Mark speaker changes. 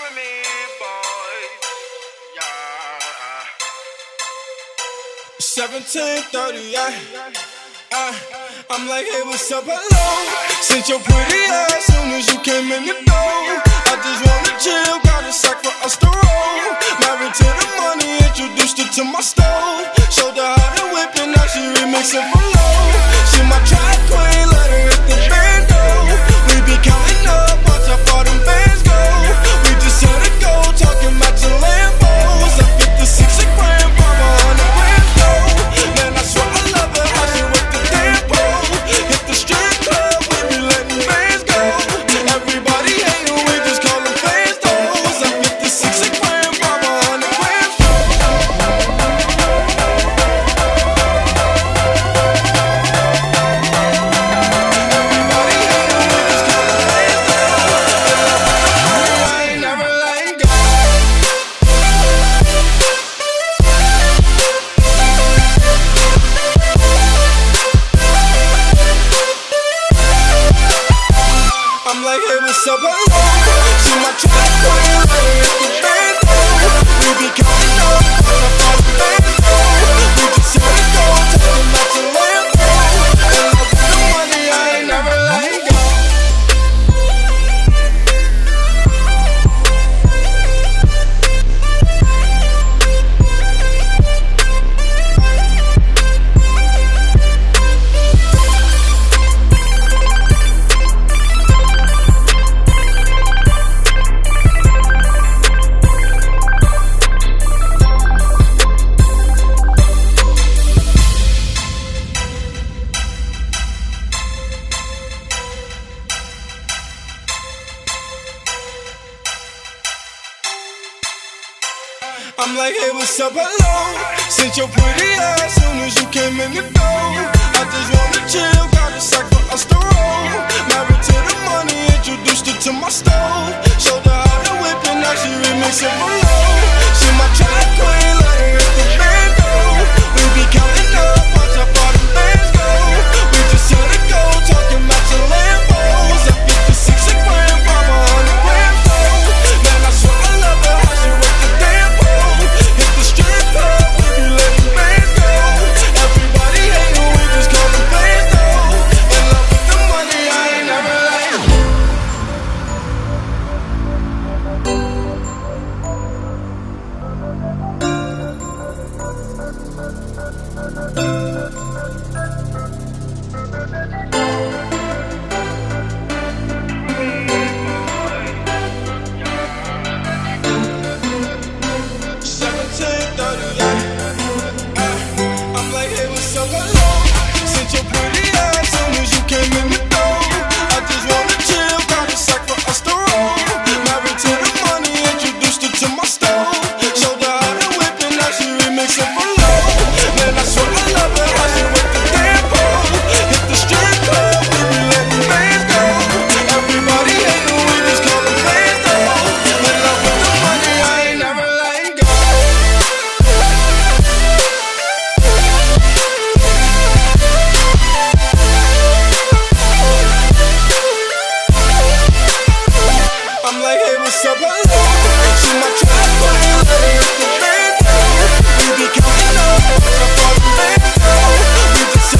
Speaker 1: for me, boy. Yeah.
Speaker 2: 1738. I, uh, I'm like, hey, what's up? Hello. Since you're pretty ass, soon as you came in the door. We'll be counting on, on, on, on, I'm like, hey, what's up, hello? Since your pretty ass soon as you came in the door. I just wanna chill, got a sack for us to roll. Married to the money, introduced her to my stove. Showed her how to whip and now she remixing my life. Hallelujah. We be counting on, we be so